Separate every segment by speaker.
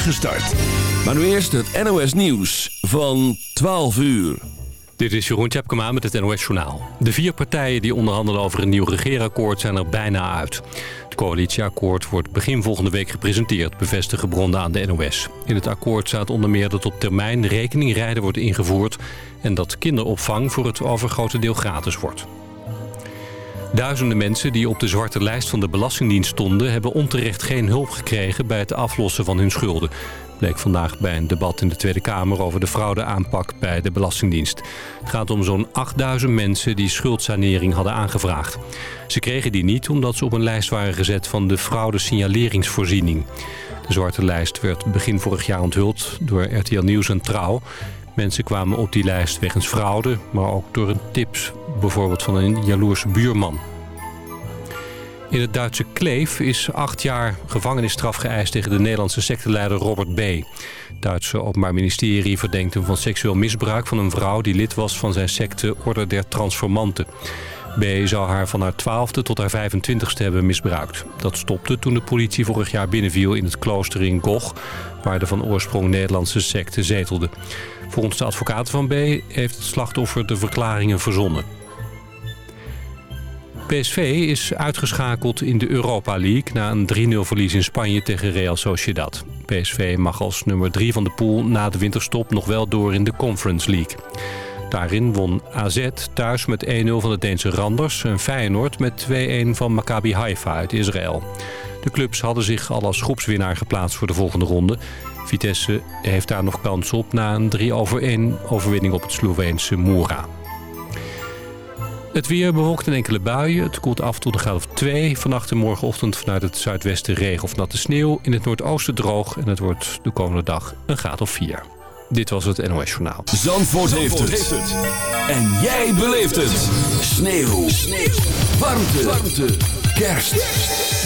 Speaker 1: start. Maar nu eerst het NOS Nieuws van 12 uur.
Speaker 2: Dit is Jeroen Tjepkema met het NOS Journaal. De vier partijen die onderhandelen over een nieuw regeerakkoord zijn er bijna uit. Het coalitieakkoord wordt begin volgende week gepresenteerd, bevestigen bronnen aan de NOS. In het akkoord staat onder meer dat op termijn rekeningrijden wordt ingevoerd... en dat kinderopvang voor het overgrote deel gratis wordt. Duizenden mensen die op de zwarte lijst van de Belastingdienst stonden... hebben onterecht geen hulp gekregen bij het aflossen van hun schulden. Bleek vandaag bij een debat in de Tweede Kamer over de fraudeaanpak bij de Belastingdienst. Het gaat om zo'n 8000 mensen die schuldsanering hadden aangevraagd. Ze kregen die niet omdat ze op een lijst waren gezet van de fraudesignaleringsvoorziening. De zwarte lijst werd begin vorig jaar onthuld door RTL Nieuws en Trouw... Mensen kwamen op die lijst wegens fraude, maar ook door een tips, bijvoorbeeld van een jaloerse buurman. In het Duitse Kleef is acht jaar gevangenisstraf geëist tegen de Nederlandse secteleider Robert B. Het Duitse Openbaar Ministerie verdenkt hem van seksueel misbruik van een vrouw die lid was van zijn secte Orde der Transformanten. B zou haar van haar twaalfde tot haar 25ste hebben misbruikt. Dat stopte toen de politie vorig jaar binnenviel in het klooster in Goch... waar de van oorsprong Nederlandse secte zetelde. Volgens de advocaten van B heeft het slachtoffer de verklaringen verzonnen. PSV is uitgeschakeld in de Europa League na een 3-0 verlies in Spanje tegen Real Sociedad. PSV mag als nummer 3 van de pool na de winterstop nog wel door in de Conference League. Daarin won AZ thuis met 1-0 van de Deense Randers en Feyenoord met 2-1 van Maccabi Haifa uit Israël. De clubs hadden zich al als groepswinnaar geplaatst voor de volgende ronde. Vitesse heeft daar nog kans op na een 3 over 1 overwinning op het Sloveense Moera. Het weer bewolkt in enkele buien. Het koelt af tot een graad of 2. Vannacht en morgenochtend vanuit het zuidwesten regen of natte sneeuw. In het noordoosten droog en het wordt de komende dag een graad of 4. Dit was het NOS Journaal.
Speaker 1: Zandvoort, heeft, het. En jij beleeft het. Sneeuw. sneeuw. Warmte. Warmte. Kerst.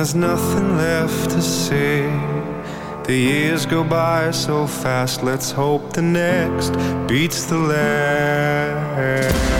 Speaker 3: there's nothing left to say. The years go by so fast, let's hope the next beats the last.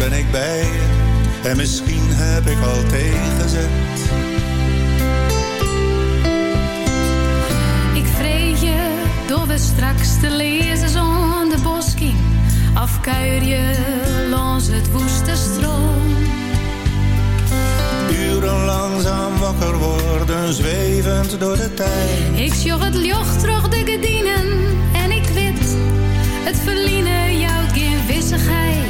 Speaker 4: Ben ik bij je en misschien heb ik al tegenzet.
Speaker 5: Ik vrees je door we straks te lezen zonder bosking. Afkuier je langs het woeste stroom.
Speaker 4: Uren langzaam wakker worden, zwevend door de tijd.
Speaker 5: Ik sjog het joch terug de gedienen en ik wit het verliezen jouw geen wissigheid.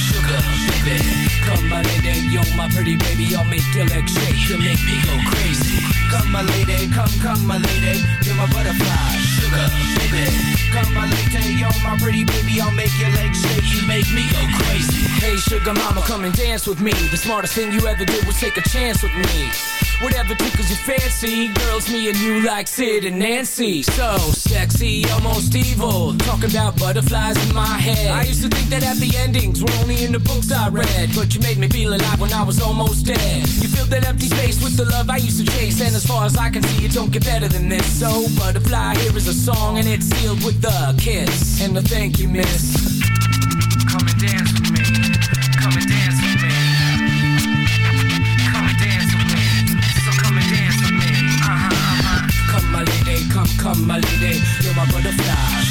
Speaker 6: sugar, baby. Come my lady, you're my pretty baby. I'll make your legs shake, you make me go crazy.
Speaker 7: Come my lady, come, come my lady. You're my butterfly,
Speaker 6: sugar, baby.
Speaker 7: Come my lady, you're my pretty baby. I'll make your legs shake, you
Speaker 6: make me go crazy. Hey sugar mama, come and
Speaker 8: dance with me. The smartest thing you ever did was take a chance with me. Whatever tickles
Speaker 6: your
Speaker 8: fancy,
Speaker 6: girls, me
Speaker 8: and you
Speaker 6: like Sid
Speaker 8: and Nancy.
Speaker 6: So sexy, almost evil. Talking about butterflies in my head. I used to think that happy endings were only in
Speaker 8: the books I read.
Speaker 6: But you made me feel alive when I was almost dead. You filled that empty space with the love I used to chase. And as far as I can see, it don't get better than this. So, butterfly, here is a song, and it's sealed with a kiss. And a thank you, miss. Come and dance with me. Come and dance with me. Come and dance with me. So come and dance with me. Uh-huh, uh-huh. Come my lady, come, come my lady. You're my butterfly,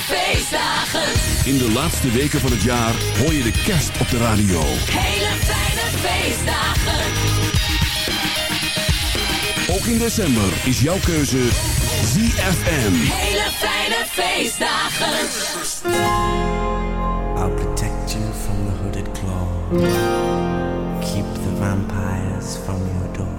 Speaker 9: Feestdagen.
Speaker 1: In de laatste weken van het jaar hoor je de kerst op de radio.
Speaker 9: Hele fijne feestdagen.
Speaker 1: Ook in december is jouw keuze ZFM.
Speaker 9: Hele fijne feestdagen.
Speaker 10: I'll protect you from the hooded claw. Keep the vampires from your door.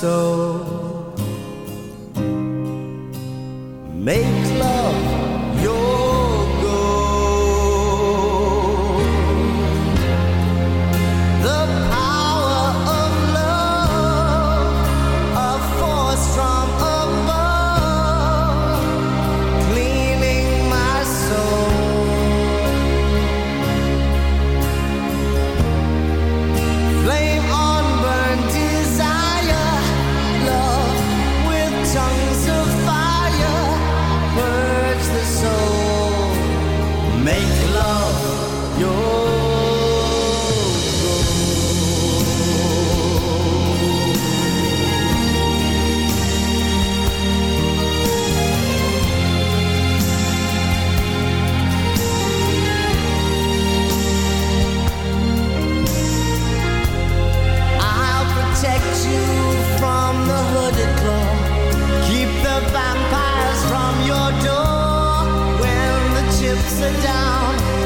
Speaker 11: soul. Make love sit down.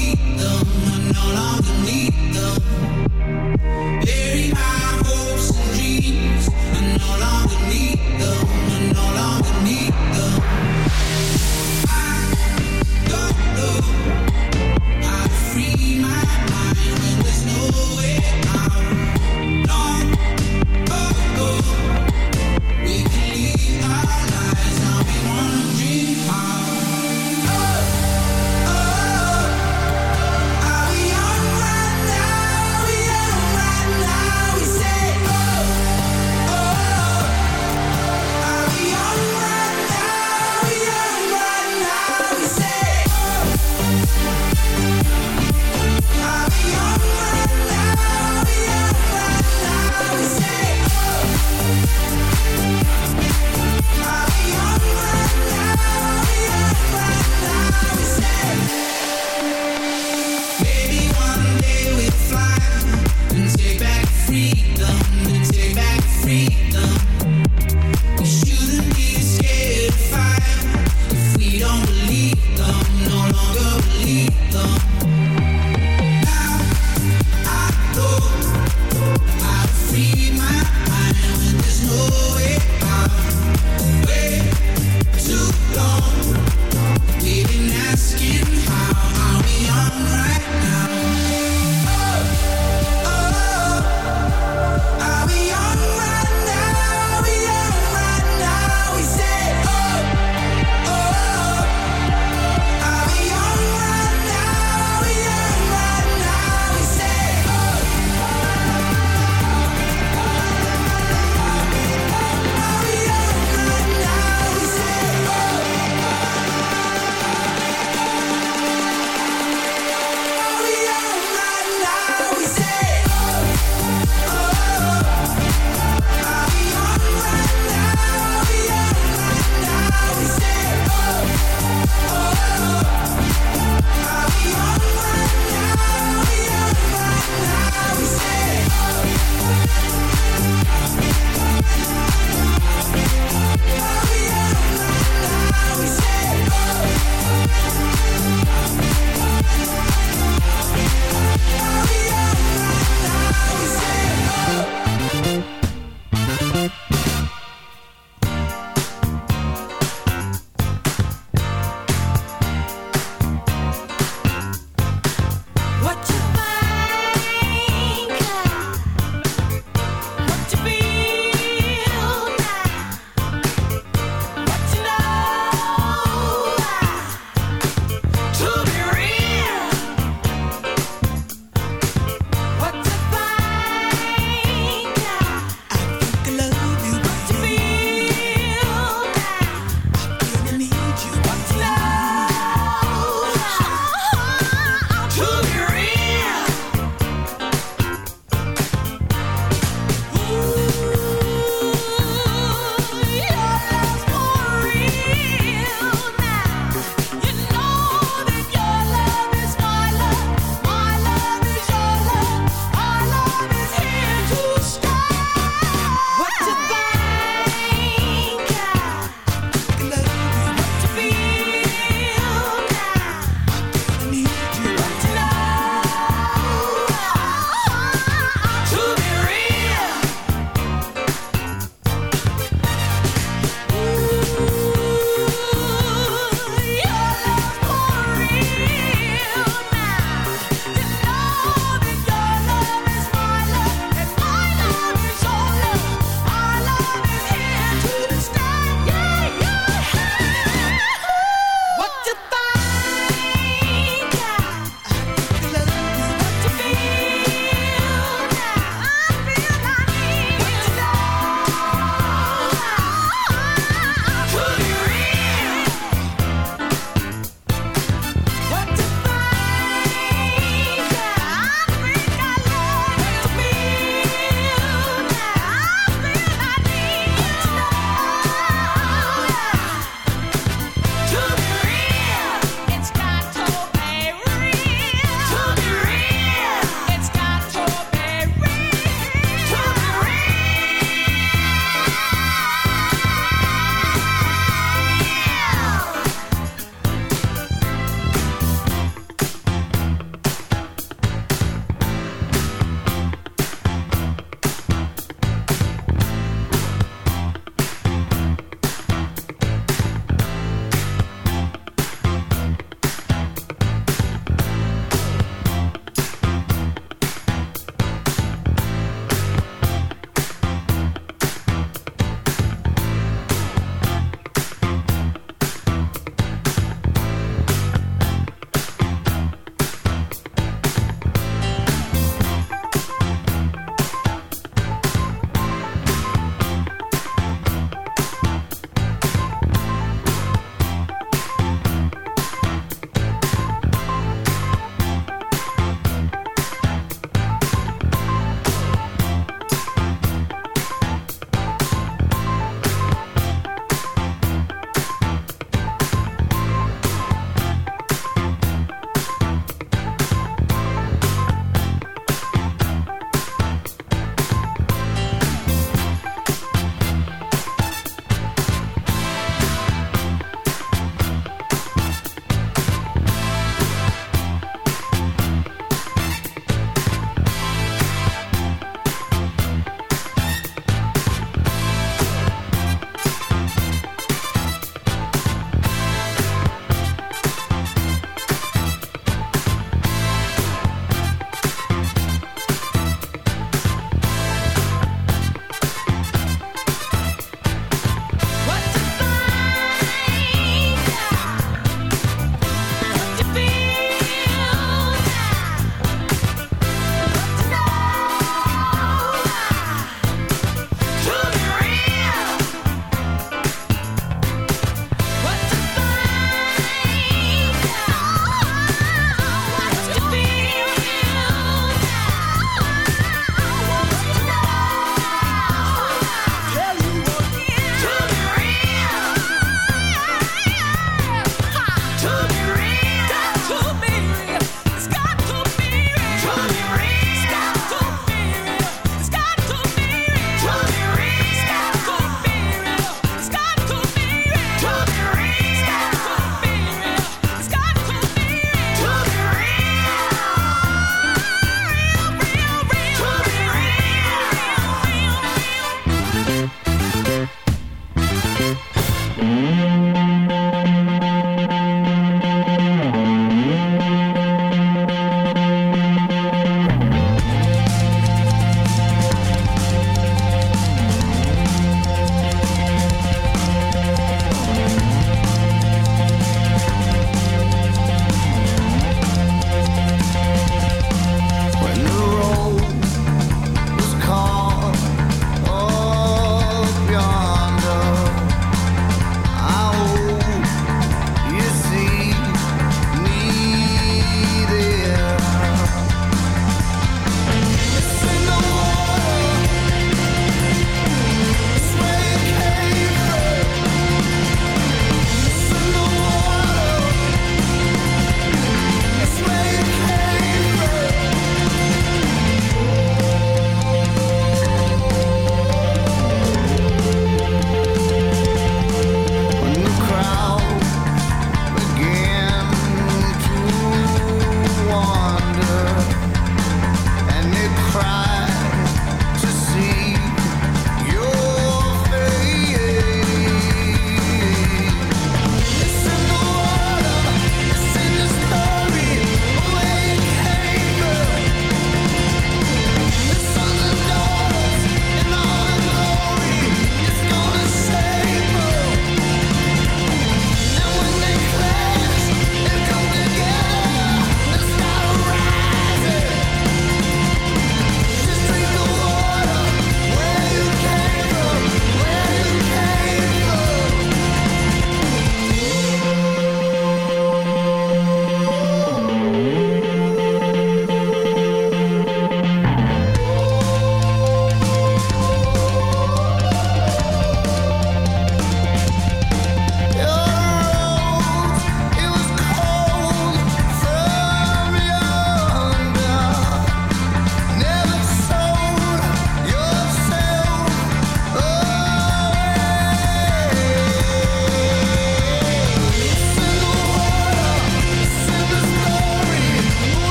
Speaker 12: need them, I no longer need them.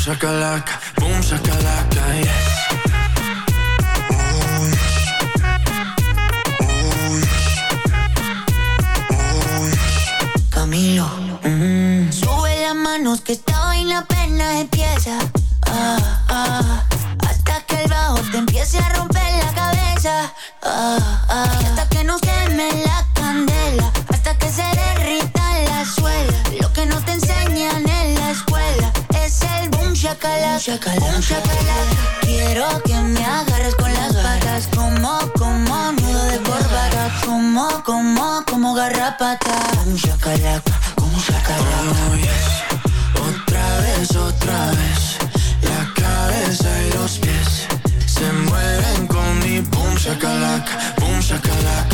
Speaker 13: mi boom, shakalaka, boom, shakalaka, yes
Speaker 14: Camilo. Mm. Sube las manos que esta vaina apenas empieza. Ah, ah, hasta que el bajo te empiece a romper la cabeza. Ah, ah, y hasta que no queme la Boom shakalaka. Quiero que me agarres con las patas como, como nudo de corbata. Como, como, como garrapata. Boom shakalaka, boom shakalaka.
Speaker 13: Oh, yes. Otra vez, otra vez La cabeza y los pies Se mueven con mi boom shakalaka Boom shakalaka,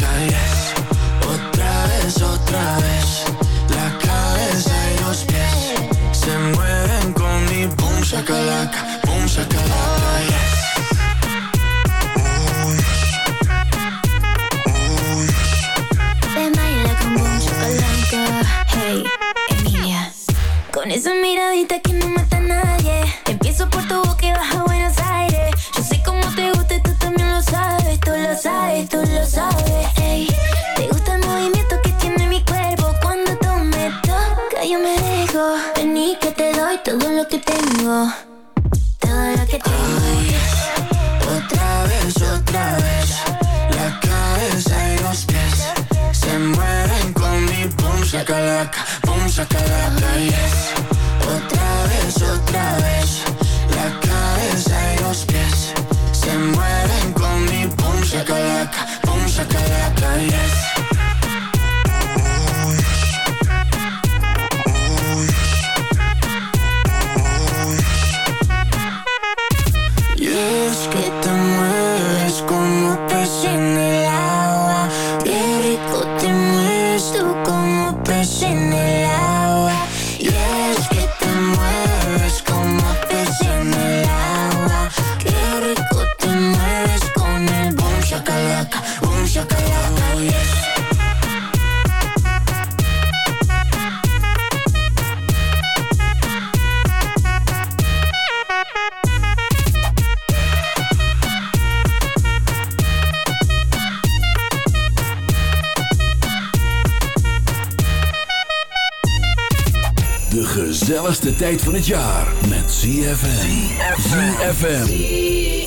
Speaker 1: ZFM. ZFM.